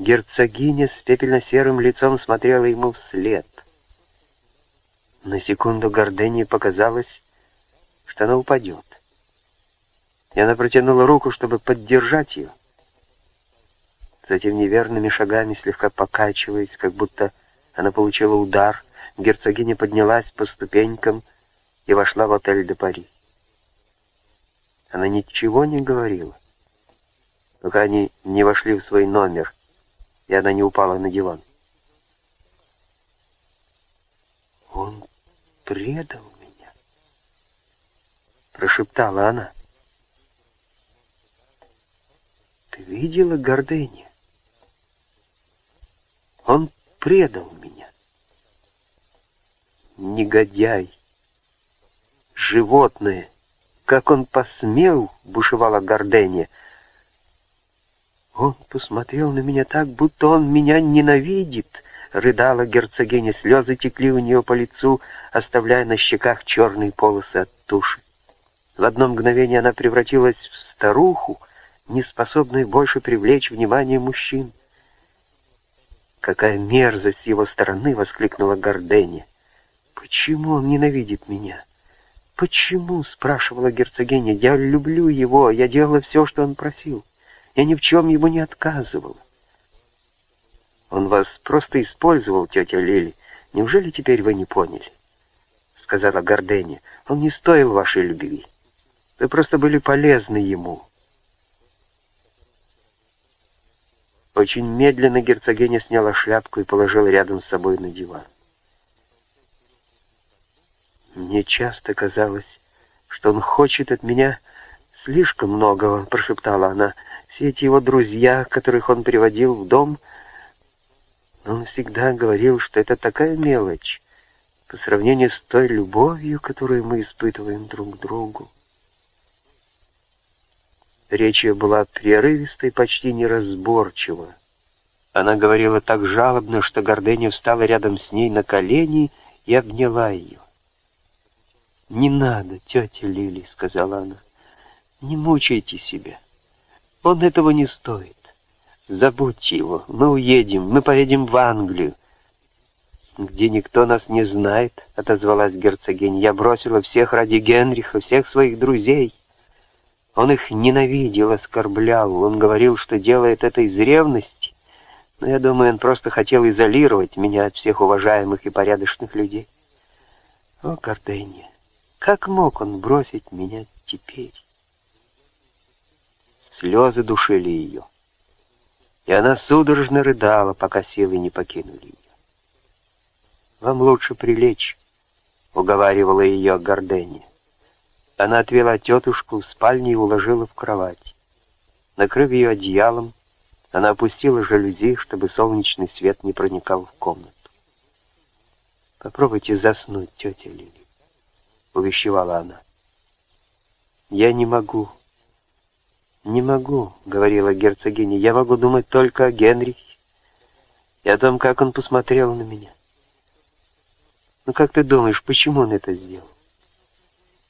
Герцогиня с пепельно-серым лицом смотрела ему вслед. На секунду Гордении показалось, что она упадет. И она протянула руку, чтобы поддержать ее. Затем неверными шагами, слегка покачиваясь, как будто она получила удар, герцогиня поднялась по ступенькам и вошла в отель де Пари. Она ничего не говорила, пока они не вошли в свой номер, и она не упала на диван. «Он предал меня», — прошептала она. «Ты видела Гордыня? Он предал меня. Негодяй, животное, как он посмел, бушевала Гордыня, — он посмотрел на меня так, будто он меня ненавидит, рыдала герцогиня, слезы текли у нее по лицу, оставляя на щеках черные полосы от туши. В одно мгновение она превратилась в старуху, не способную больше привлечь внимание мужчин. «Какая мерзость с его стороны!» — воскликнула Горденя. «Почему он ненавидит меня?» «Почему?» — спрашивала герцогиня. «Я люблю его, я делала все, что он просил». Я ни в чем ему не отказывал. Он вас просто использовал, тетя Лили. Неужели теперь вы не поняли? Сказала Горденя. Он не стоил вашей любви. Вы просто были полезны ему. Очень медленно герцогиня сняла шляпку и положила рядом с собой на диван. Мне часто казалось, что он хочет от меня слишком многого, прошептала она. Все эти его друзья, которых он приводил в дом, он всегда говорил, что это такая мелочь по сравнению с той любовью, которую мы испытываем друг к другу. Речь ее была прерывистой, почти неразборчива. Она говорила так жалобно, что Гордыня встала рядом с ней на колени и обняла ее. «Не надо, тетя Лили», — сказала она, — «не мучайте себя». Он этого не стоит. Забудьте его. Мы уедем. Мы поедем в Англию. Где никто нас не знает, отозвалась герцогиня. Я бросила всех ради Генриха, всех своих друзей. Он их ненавидел, оскорблял. Он говорил, что делает это из ревности. Но я думаю, он просто хотел изолировать меня от всех уважаемых и порядочных людей. О, Гордыня, как мог он бросить меня теперь? Слезы душили ее. И она судорожно рыдала, пока силы не покинули ее. «Вам лучше прилечь», — уговаривала ее Гордения. Она отвела тетушку в спальню и уложила в кровать. Накрыв ее одеялом, она опустила жалюзи, чтобы солнечный свет не проникал в комнату. «Попробуйте заснуть, тетя Лили», — увещевала она. «Я не могу», «Не могу», — говорила герцогиня, — «я могу думать только о Генрихе и о том, как он посмотрел на меня. Ну как ты думаешь, почему он это сделал?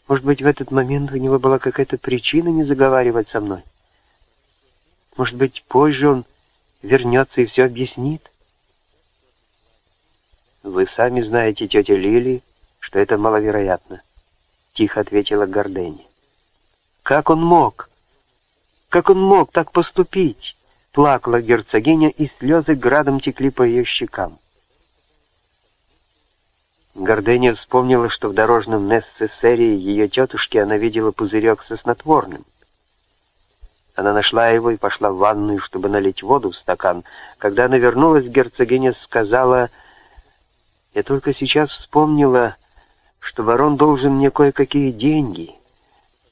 Может быть, в этот момент у него была какая-то причина не заговаривать со мной? Может быть, позже он вернется и все объяснит? Вы сами знаете, тетя Лили, что это маловероятно, — тихо ответила Гордени. Как он мог? Как он мог так поступить? Плакала герцогиня, и слезы градом текли по ее щекам. Гордыня вспомнила, что в дорожном Нессесерии ее тетушки она видела пузырек со снотворным. Она нашла его и пошла в ванную, чтобы налить воду в стакан. Когда она вернулась, герцогиня сказала, «Я только сейчас вспомнила, что барон должен мне кое-какие деньги».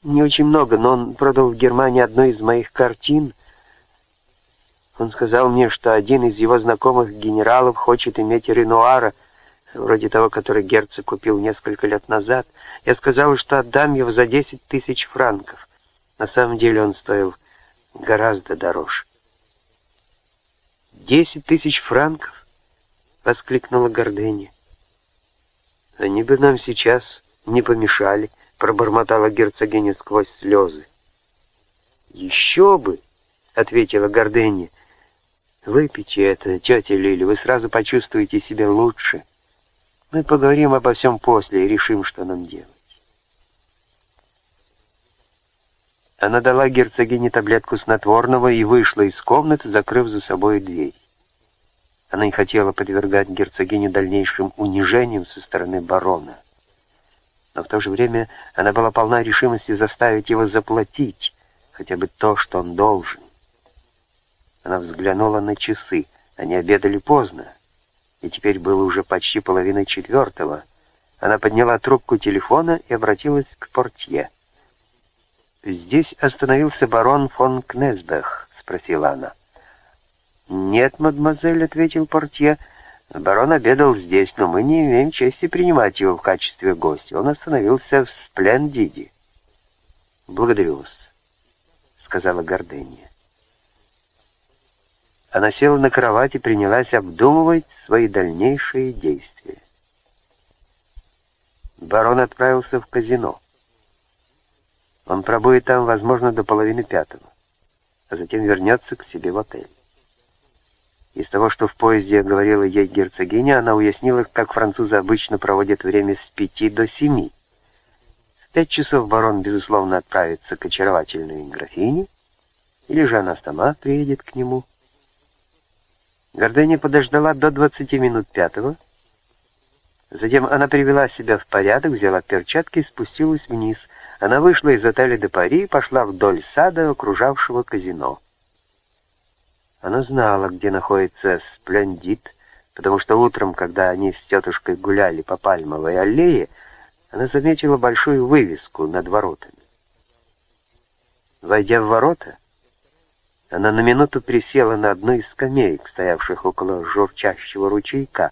Не очень много, но он продал в Германии одну из моих картин. Он сказал мне, что один из его знакомых генералов хочет иметь Ренуара, вроде того, который герцог купил несколько лет назад. Я сказал, что отдам его за 10 тысяч франков. На самом деле он стоил гораздо дороже. «Десять тысяч франков?» — воскликнула Гордыня. «Они бы нам сейчас не помешали» пробормотала герцогиня сквозь слезы. «Еще бы!» — ответила Гордыня. Выпейте это, тетя Лили, вы сразу почувствуете себя лучше. Мы поговорим обо всем после и решим, что нам делать. Она дала герцогине таблетку снотворного и вышла из комнаты, закрыв за собой дверь. Она не хотела подвергать герцогиню дальнейшим унижениям со стороны барона. Но в то же время она была полна решимости заставить его заплатить хотя бы то, что он должен. Она взглянула на часы. Они обедали поздно, и теперь было уже почти половина четвертого. Она подняла трубку телефона и обратилась к портье. «Здесь остановился барон фон Кнесбех?» — спросила она. «Нет, мадемуазель», — ответил портье. «Барон обедал здесь, но мы не имеем чести принимать его в качестве гостя. Он остановился в Сплендиде». «Благодарю вас», — сказала Гордения. Она села на кровать и принялась обдумывать свои дальнейшие действия. Барон отправился в казино. Он пробудет там, возможно, до половины пятого, а затем вернется к себе в отель. Из того, что в поезде говорила ей герцогиня, она уяснила, как французы обычно проводят время с пяти до семи. В пять часов барон, безусловно, отправится к очаровательной графине, или же она сама приедет к нему. Гордыня подождала до двадцати минут пятого. Затем она привела себя в порядок, взяла перчатки и спустилась вниз — она вышла из отеля де Пари и пошла вдоль сада, окружавшего казино. Она знала, где находится Сплендит, потому что утром, когда они с тетушкой гуляли по Пальмовой аллее, она заметила большую вывеску над воротами. Войдя в ворота, она на минуту присела на одну из скамеек, стоявших около журчащего ручейка,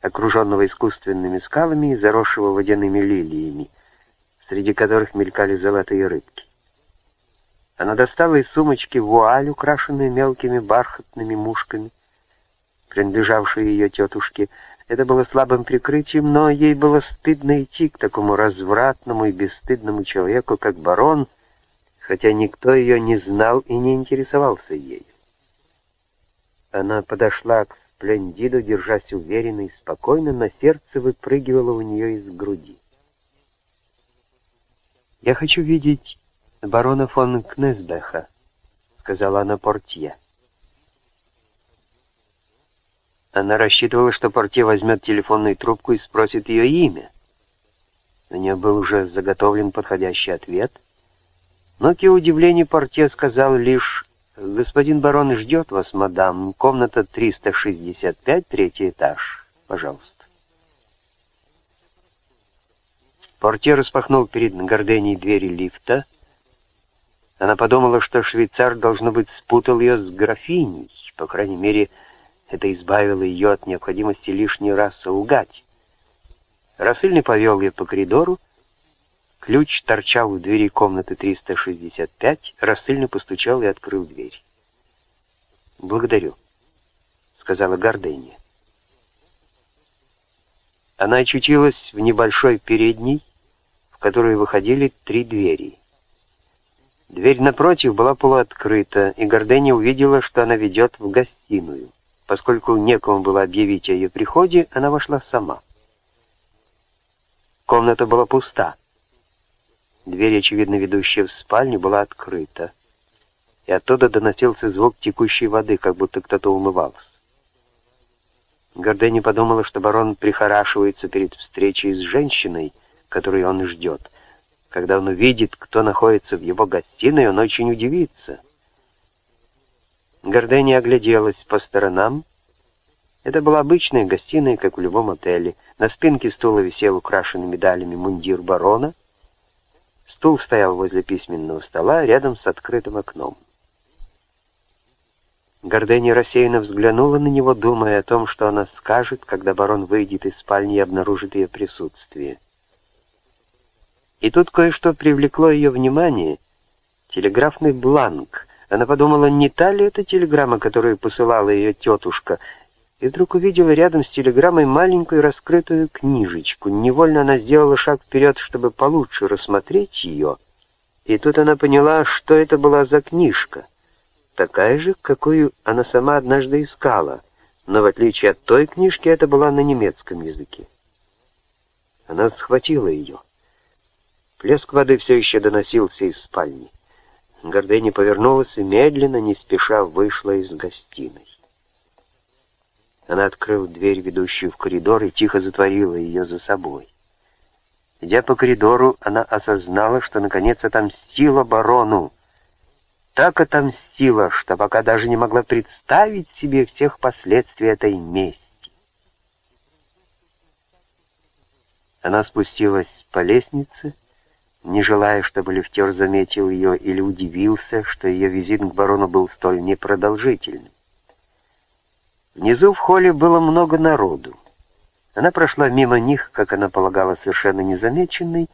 окруженного искусственными скалами и заросшего водяными лилиями, среди которых мелькали золотые рыбки. Она достала из сумочки вуаль, украшенную мелкими бархатными мушками, принадлежавшую ее тетушке. Это было слабым прикрытием, но ей было стыдно идти к такому развратному и бесстыдному человеку, как барон, хотя никто ее не знал и не интересовался ею. Она подошла к Сплендиду, держась уверенно и спокойно, но сердце выпрыгивало у нее из груди. «Я хочу видеть барона фон Кнесбеха», — сказала она портье. Она рассчитывала, что портье возьмет телефонную трубку и спросит ее имя. У нее был уже заготовлен подходящий ответ, но, к ее удивлению, портье сказал лишь «Господин барон ждет вас, мадам, комната 365, третий этаж, пожалуйста». Портье распахнул перед Горденей двери лифта. Она подумала, что швейцар, должно быть, спутал ее с графиней. По крайней мере, это избавило ее от необходимости лишний раз лгать. Рассыльный повел ее по коридору. Ключ торчал в двери комнаты 365. Рассыльный постучал и открыл дверь. «Благодарю», — сказала Гордения. Она очутилась в небольшой передней, которой выходили три двери. Дверь напротив была полуоткрыта, и Горденя увидела, что она ведет в гостиную. Поскольку некому было объявить о ее приходе, она вошла сама. Комната была пуста. Дверь, очевидно ведущая в спальню, была открыта, и оттуда доносился звук текущей воды, как будто кто-то умывался. Гордени подумала, что барон прихорашивается перед встречей с женщиной, которую он ждет. Когда он увидит, кто находится в его гостиной, он очень удивится. Гордени огляделась по сторонам. Это была обычная гостиная, как в любом отеле. На спинке стула висел украшенный медалями мундир барона. Стул стоял возле письменного стола, рядом с открытым окном. Гордени рассеянно взглянула на него, думая о том, что она скажет, когда барон выйдет из спальни и обнаружит ее присутствие. И тут кое-что привлекло ее внимание. Телеграфный бланк. Она подумала, не та ли это телеграмма, которую посылала ее тетушка, и вдруг увидела рядом с телеграммой маленькую раскрытую книжечку. Невольно она сделала шаг вперед, чтобы получше рассмотреть ее, и тут она поняла, что это была за книжка. такая же, какую она сама однажды искала, но в отличие от той книжки, это была на немецком языке. Она схватила ее. Плеск воды все еще доносился из спальни. Гордыня повернулась и медленно, не спеша, вышла из гостиной. Она открыла дверь, ведущую в коридор, и тихо затворила ее за собой. Идя по коридору, она осознала, что наконец отомстила барону. Так отомстила, что пока даже не могла представить себе всех последствий этой мести. Она спустилась по лестнице, не желая, чтобы лифтер заметил ее или удивился, что ее визит к барону был столь непродолжительным. Внизу в холле было много народу. Она прошла мимо них, как она полагала, совершенно незамеченной,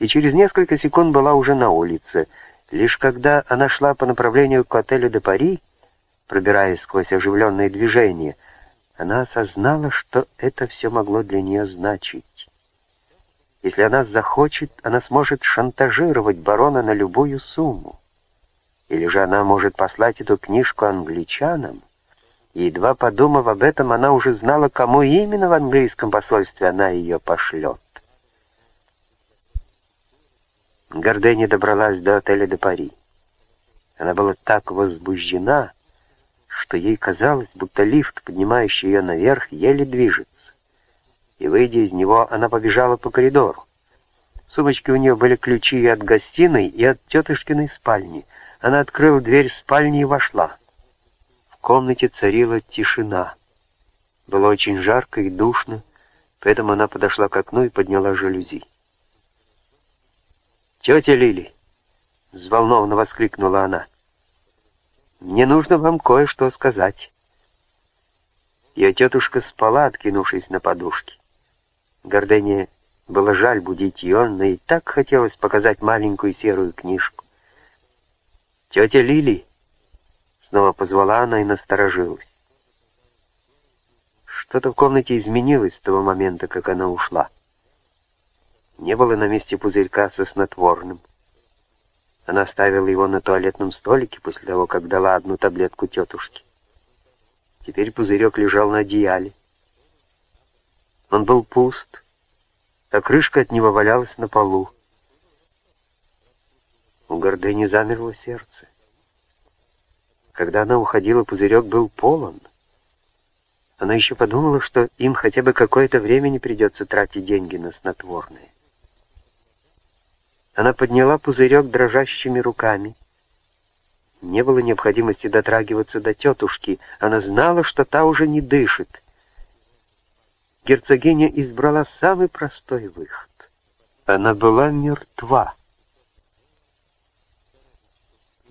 и через несколько секунд была уже на улице. Лишь когда она шла по направлению к отелю де Пари, пробираясь сквозь оживленные движения, она осознала, что это все могло для нее значить. Если она захочет, она сможет шантажировать барона на любую сумму. Или же она может послать эту книжку англичанам, и едва подумав об этом, она уже знала, кому именно в английском посольстве она ее пошлет. Гордени добралась до отеля де Пари. Она была так возбуждена, что ей казалось, будто лифт, поднимающий ее наверх, еле движется и, выйдя из него, она побежала по коридору. В сумочке у нее были ключи и от гостиной, и от тетушкиной спальни. Она открыла дверь спальни и вошла. В комнате царила тишина. Было очень жарко и душно, поэтому она подошла к окну и подняла жалюзи. «Тетя Лили!» — взволнованно воскликнула она. «Мне нужно вам кое-что сказать». Ее тетушка спала, откинувшись на подушке. Гордыне было жаль будить ее, но и так хотелось показать маленькую серую книжку. «Тетя Лили!» Снова позвала она и насторожилась. Что-то в комнате изменилось с того момента, как она ушла. Не было на месте пузырька со снотворным. Она оставила его на туалетном столике после того, как дала одну таблетку тетушке. Теперь пузырек лежал на одеяле. Он был пуст, а крышка от него валялась на полу. У Гордыни замерло сердце. Когда она уходила, пузырек был полон. Она еще подумала, что им хотя бы какое-то время не придется тратить деньги на снотворное. Она подняла пузырек дрожащими руками. Не было необходимости дотрагиваться до тетушки. Она знала, что та уже не дышит герцогиня избрала самый простой выход. Она была мертва.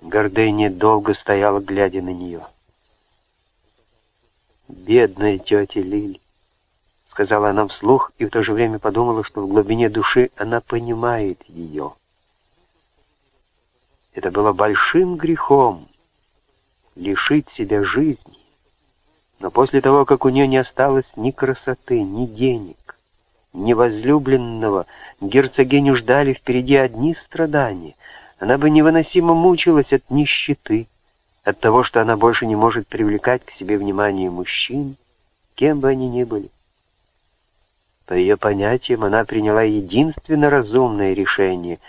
Гордыня долго стояла, глядя на нее. «Бедная тетя Лили», — сказала она вслух, и в то же время подумала, что в глубине души она понимает ее. Это было большим грехом — лишить себя жизни. Но после того, как у нее не осталось ни красоты, ни денег, ни возлюбленного, герцогиню ждали впереди одни страдания. Она бы невыносимо мучилась от нищеты, от того, что она больше не может привлекать к себе внимание мужчин, кем бы они ни были. По ее понятиям, она приняла единственно разумное решение,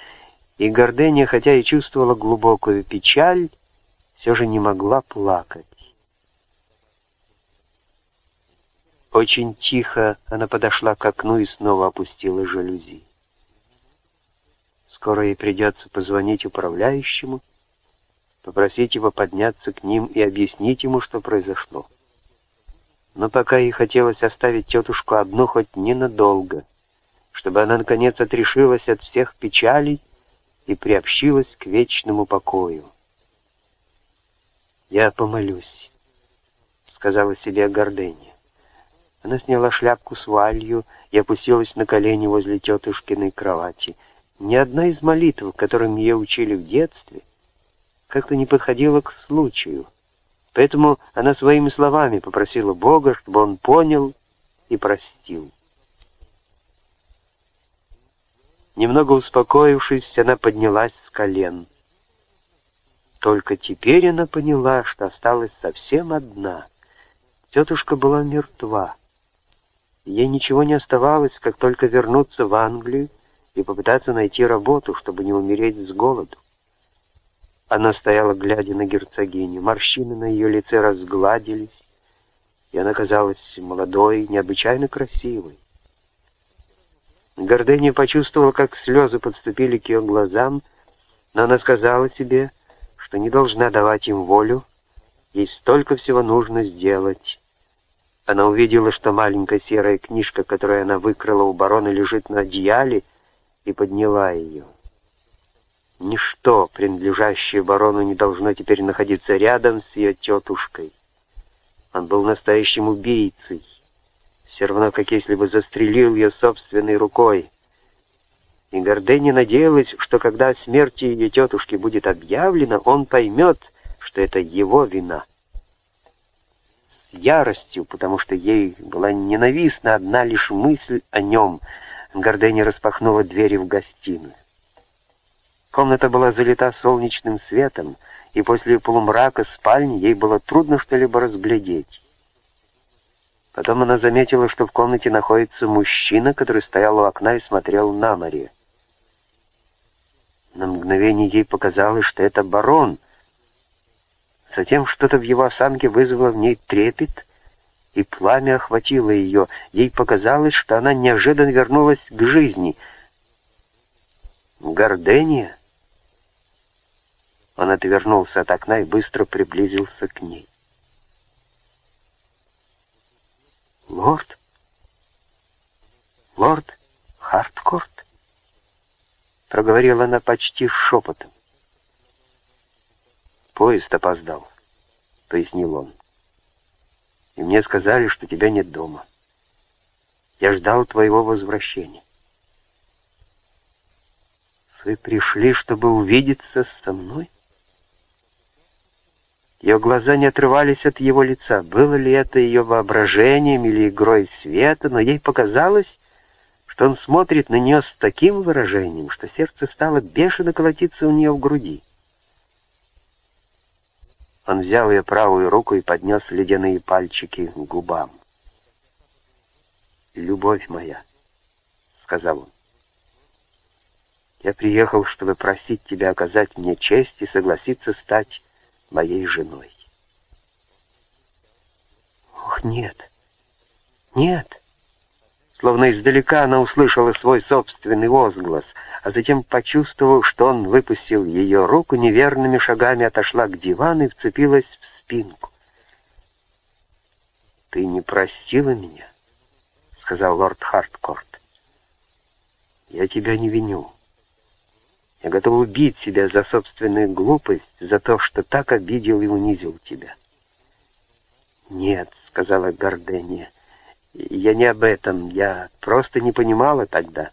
и Гордения, хотя и чувствовала глубокую печаль, все же не могла плакать. Очень тихо она подошла к окну и снова опустила жалюзи. Скоро ей придется позвонить управляющему, попросить его подняться к ним и объяснить ему, что произошло. Но пока ей хотелось оставить тетушку одну хоть ненадолго, чтобы она, наконец, отрешилась от всех печалей и приобщилась к вечному покою. «Я помолюсь», — сказала себе Гордыня. Она сняла шляпку с вуалью и опустилась на колени возле тетушкиной кровати. Ни одна из молитв, которым ее учили в детстве, как-то не подходила к случаю. Поэтому она своими словами попросила Бога, чтобы он понял и простил. Немного успокоившись, она поднялась с колен. Только теперь она поняла, что осталась совсем одна. Тетушка была мертва. Ей ничего не оставалось, как только вернуться в Англию и попытаться найти работу, чтобы не умереть с голоду. Она стояла, глядя на герцогиню. Морщины на ее лице разгладились, и она казалась молодой, необычайно красивой. Гордыня почувствовала, как слезы подступили к ее глазам, но она сказала себе, что не должна давать им волю, ей столько всего нужно сделать. Она увидела, что маленькая серая книжка, которую она выкрала у барона, лежит на одеяле, и подняла ее. Ничто, принадлежащее барону, не должно теперь находиться рядом с ее тетушкой. Он был настоящим убийцей, все равно, как если бы застрелил ее собственной рукой. И Гордени надеялась, что когда о смерти ее тетушки будет объявлено, он поймет, что это его вина. Яростью, потому что ей была ненавистна одна лишь мысль о нем, Гордени распахнула двери в гостиную. Комната была залита солнечным светом, и после полумрака спальни ей было трудно что-либо разглядеть. Потом она заметила, что в комнате находится мужчина, который стоял у окна и смотрел на море. На мгновение ей показалось, что это барон. Затем что-то в его осанке вызвало в ней трепет, и пламя охватило ее. Ей показалось, что она неожиданно вернулась к жизни. Гордения? Он отвернулся от окна и быстро приблизился к ней. «Лорд? Лорд Харткорт?» Проговорила она почти шепотом. «Поезд опоздал», — пояснил он. «И мне сказали, что тебя нет дома. Я ждал твоего возвращения». «Вы пришли, чтобы увидеться со мной?» Ее глаза не отрывались от его лица. Было ли это ее воображением или игрой света, но ей показалось, что он смотрит на нее с таким выражением, что сердце стало бешено колотиться у нее в груди. Он взял ее правую руку и поднес ледяные пальчики к губам. «Любовь моя», — сказал он, — «я приехал, чтобы просить тебя оказать мне честь и согласиться стать моей женой. Ох, нет, нет. Словно издалека она услышала свой собственный возглас, а затем, почувствовав, что он выпустил ее руку, неверными шагами отошла к дивану и вцепилась в спинку. «Ты не простила меня?» — сказал лорд Харткорт. «Я тебя не виню. Я готов убить себя за собственную глупость, за то, что так обидел и унизил тебя. «Нет», — сказала Гордения, — «я не об этом, я просто не понимала тогда.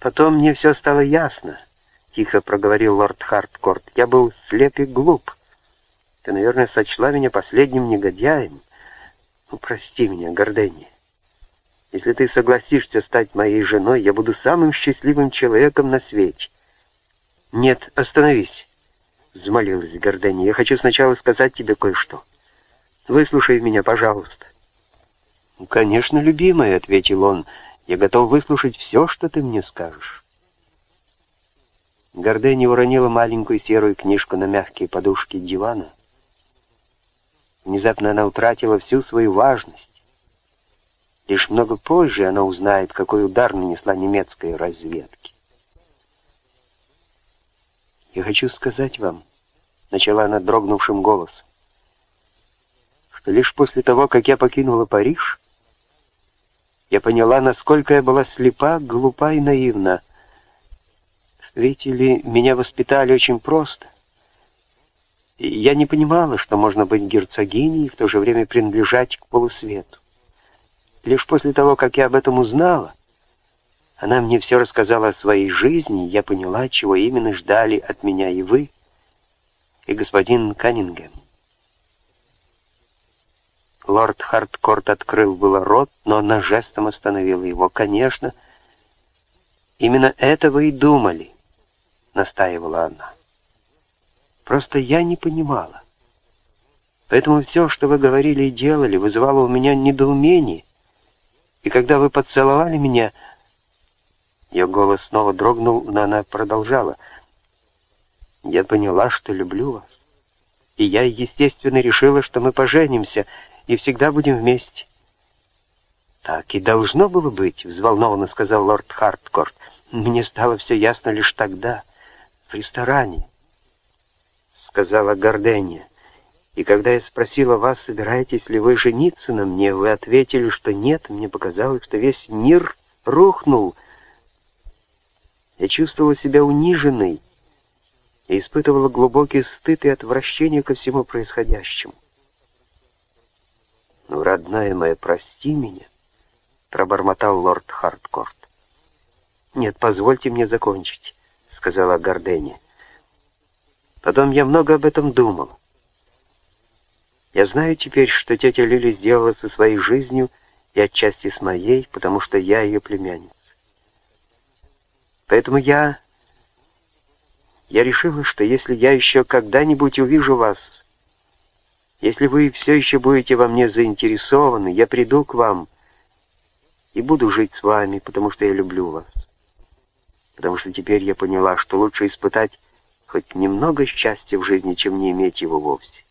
Потом мне все стало ясно», — тихо проговорил лорд Харткорт. «Я был слеп и глуп. Ты, наверное, сочла меня последним негодяем. Ну, прости меня, Гордения. Если ты согласишься стать моей женой, я буду самым счастливым человеком на свете». «Нет, остановись», — взмолилась Гордени. «Я хочу сначала сказать тебе кое-что. Выслушай меня, пожалуйста». «Ну, «Конечно, любимая», — ответил он. «Я готов выслушать все, что ты мне скажешь». Гордени уронила маленькую серую книжку на мягкие подушки дивана. Внезапно она утратила всю свою важность. Лишь много позже она узнает, какой удар нанесла немецкая разведка. «Я хочу сказать вам», — начала она дрогнувшим голосом, «что лишь после того, как я покинула Париж, я поняла, насколько я была слепа, глупа и наивна. Видите ли, меня воспитали очень просто. Я не понимала, что можно быть герцогиней и в то же время принадлежать к полусвету. Лишь после того, как я об этом узнала, она мне все рассказала о своей жизни, я поняла, чего именно ждали от меня и вы, и господин Каннингем. Лорд Харткорт открыл было рот, но она жестом остановила его. «Конечно, именно это вы и думали», — настаивала она. Просто я не понимала. Поэтому все, что вы говорили и делали, вызывало у меня недоумение. И когда вы поцеловали меня... Ее голос снова дрогнул, но она продолжала. Я поняла, что люблю вас. И я, естественно, решила, что мы поженимся и всегда будем вместе. «Так и должно было быть», — взволнованно сказал лорд Харткорт. «Мне стало все ясно лишь тогда, в ресторане», — сказала Гордения. «И когда я спросила вас, собираетесь ли вы жениться на мне, вы ответили, что нет. Мне показалось, что весь мир рухнул. Я чувствовала себя униженной и испытывала глубокий стыд и отвращение ко всему происходящему. «Ну, родная моя, прости меня», — пробормотал лорд Харткорт. «Нет, позвольте мне закончить», — сказала Гордени. «Потом я много об этом думал. Я знаю теперь, что тетя Лили сделала со своей жизнью и отчасти с моей, потому что я ее племянница. Поэтому я я решила, что если я еще когда-нибудь увижу вас, если вы все еще будете во мне заинтересованы, я приду к вам и буду жить с вами, потому что я люблю вас. Потому что теперь я поняла, что лучше испытать хоть немного счастья в жизни, чем не иметь его вовсе.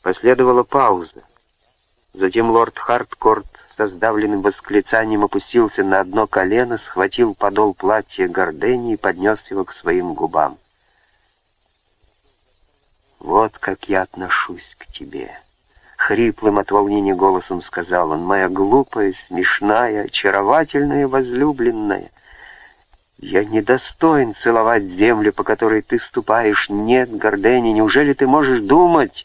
Последовала пауза. Затем лорд Харткорт со сдавленным восклицанием опустился на одно колено, схватил подол платья Гордени и поднес его к своим губам. «Вот как я отношусь к тебе!» Хриплым от волнения голосом сказал он, «Моя глупая, смешная, очаровательная, возлюбленная!» «Я недостоин целовать землю, по которой ты ступаешь. Нет, Гордени, неужели ты можешь думать,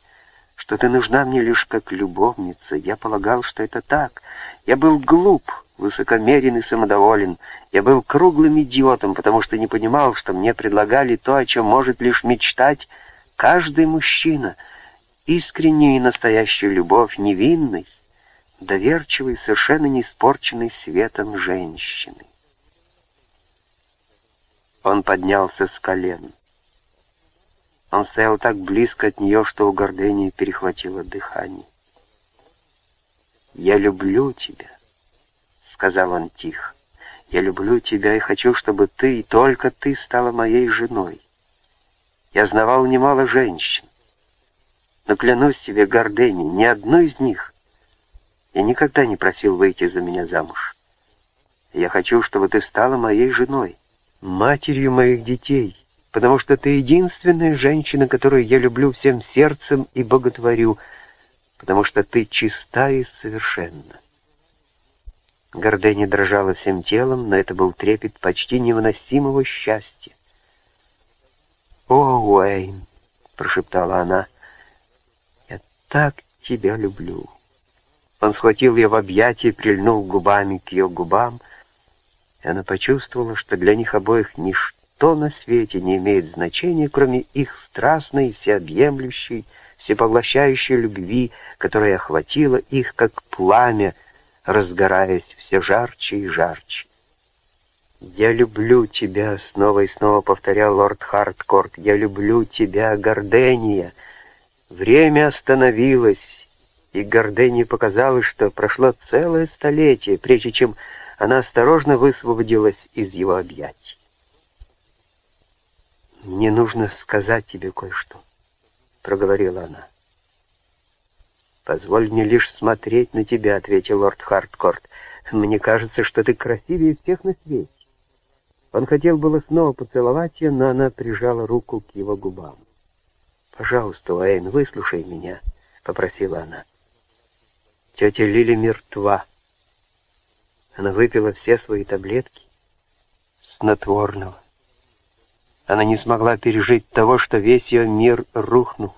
что ты нужна мне лишь как любовница. Я полагал, что это так. Я был глуп, высокомерен и самодоволен. Я был круглым идиотом, потому что не понимал, что мне предлагали то, о чем может лишь мечтать каждый мужчина. Искреннюю и настоящую любовь невинной, доверчивой, совершенно не испорченной светом женщины. Он поднялся с колен. Он стоял так близко от нее, что у Гордении перехватило дыхание. «Я люблю тебя», — сказал он тихо. «Я люблю тебя и хочу, чтобы ты, и только ты, стала моей женой. Я знавал немало женщин, но клянусь тебе, Гордени, ни одну из них я никогда не просил выйти за меня замуж. Я хочу, чтобы ты стала моей женой, матерью моих детей» потому что ты единственная женщина, которую я люблю всем сердцем и боготворю, потому что ты чиста и совершенна. Гордени дрожала всем телом, но это был трепет почти невыносимого счастья. «О, Уэйн!» — прошептала она. «Я так тебя люблю!» Он схватил ее в объятия, прильнул губами к ее губам, и она почувствовала, что для них обоих ничто на свете не имеет значения, кроме их страстной, всеобъемлющей, всепоглощающей любви, которая охватила их, как пламя, разгораясь все жарче и жарче. «Я люблю тебя», — снова и снова повторял лорд Харткорт, — «я люблю тебя, Гордения». Время остановилось, и Гордении показалось, что прошло целое столетие, прежде чем она осторожно высвободилась из его объятий. «Мне нужно сказать тебе кое-что», — проговорила она. «Позволь мне лишь смотреть на тебя», — ответил лорд Харткорт. «Мне кажется, что ты красивее всех на свете». Он хотел было снова поцеловать ее, но она прижала руку к его губам. «Пожалуйста, Уэйн, выслушай меня», — попросила она. «Тетя Лили мертва. Она выпила все свои таблетки снотворного. Она не смогла пережить того, что весь ее мир рухнул.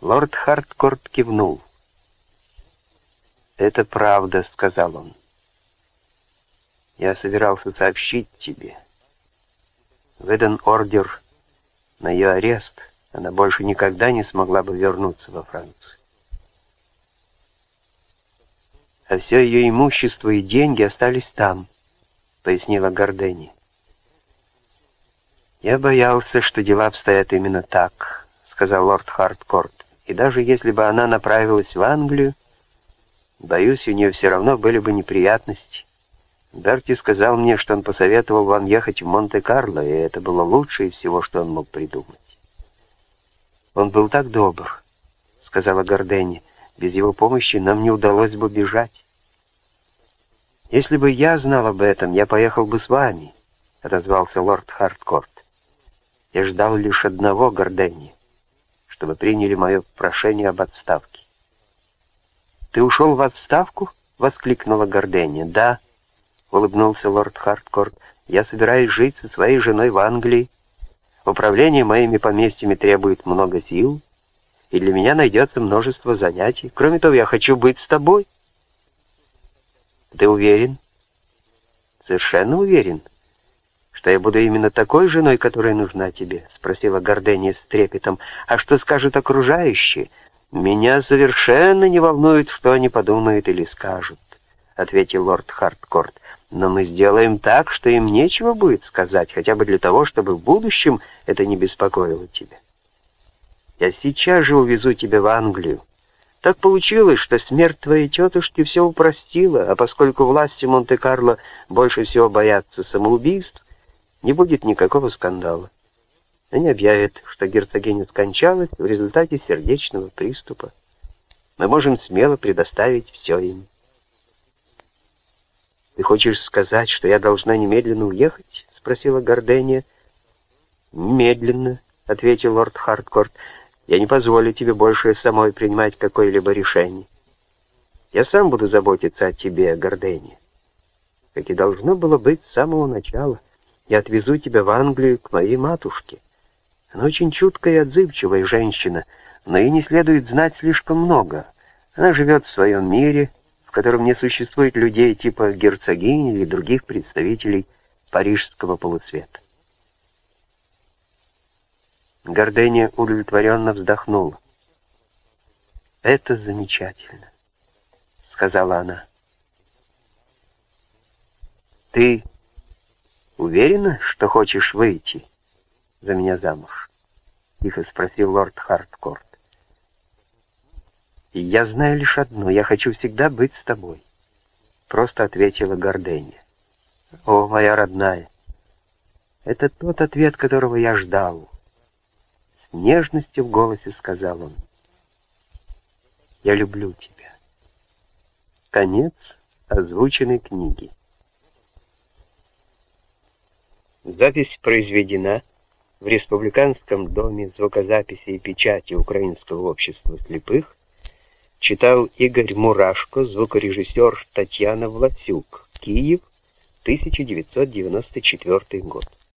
Лорд Харткорт кивнул. «Это правда», — сказал он. «Я собирался сообщить тебе. Выдан ордер на ее арест. Она больше никогда не смогла бы вернуться во Францию. А все ее имущество и деньги остались там», — пояснила Гордени. «Я боялся, что дела обстоят именно так», — сказал лорд Харткорт. «И даже если бы она направилась в Англию, боюсь, у нее все равно были бы неприятности. Берти сказал мне, что он посоветовал вам ехать в Монте-Карло, и это было лучшее всего, что он мог придумать». «Он был так добр», — сказала Гордени. «Без его помощи нам не удалось бы бежать». «Если бы я знал об этом, я поехал бы с вами», — отозвался лорд Харткорт. Я ждал лишь одного Горденни, чтобы приняли мое прошение об отставке. «Ты ушел в отставку?» — воскликнула Горденни. «Да», — улыбнулся лорд Харткорт. «Я собираюсь жить со своей женой в Англии. Управление моими поместьями требует много сил, и для меня найдется множество занятий. Кроме того, я хочу быть с тобой». «Ты уверен?» «Совершенно уверен», что я буду именно такой женой, которая нужна тебе?» — спросила Гордения с трепетом. «А что скажут окружающие?» «Меня совершенно не волнует, что они подумают или скажут», — ответил лорд Харткорт. «Но мы сделаем так, что им нечего будет сказать, хотя бы для того, чтобы в будущем это не беспокоило тебя. Я сейчас же увезу тебя в Англию. Так получилось, что смерть твоей тетушки все упростила, а поскольку власти Монте-Карло больше всего боятся самоубийств, не будет никакого скандала. Они объявят, что герцогиня скончалась в результате сердечного приступа. Мы можем смело предоставить все им. «Ты хочешь сказать, что я должна немедленно уехать?» — спросила Гордения. «Немедленно», — ответил лорд Хардкорт. «Я не позволю тебе больше самой принимать какое-либо решение. Я сам буду заботиться о тебе, Гордения, как и должно было быть с самого начала». Я отвезу тебя в Англию к моей матушке. Она очень чуткая и отзывчивая женщина, но ей не следует знать слишком много. Она живет в своем мире, котором не существует людей типа герцогини или других представителей парижского полусвета. Гордения удовлетворенно вздохнула. «Это замечательно», — сказала она. «Ты «Уверена, что хочешь выйти за меня замуж?» — тихо спросил лорд Харткорт. «И я знаю лишь одно, я хочу всегда быть с тобой», — просто ответила Гордения. «О, моя родная, это тот ответ, которого я ждал», — с нежностью в голосе сказал он. «Я люблю тебя». Конец озвученной книги. Запись произведена в Республиканском доме звукозаписи и печати Украинского общества слепых. Читал Игорь Мурашко, звукорежиссер Татьяна Власюк. Киев, 1994 год.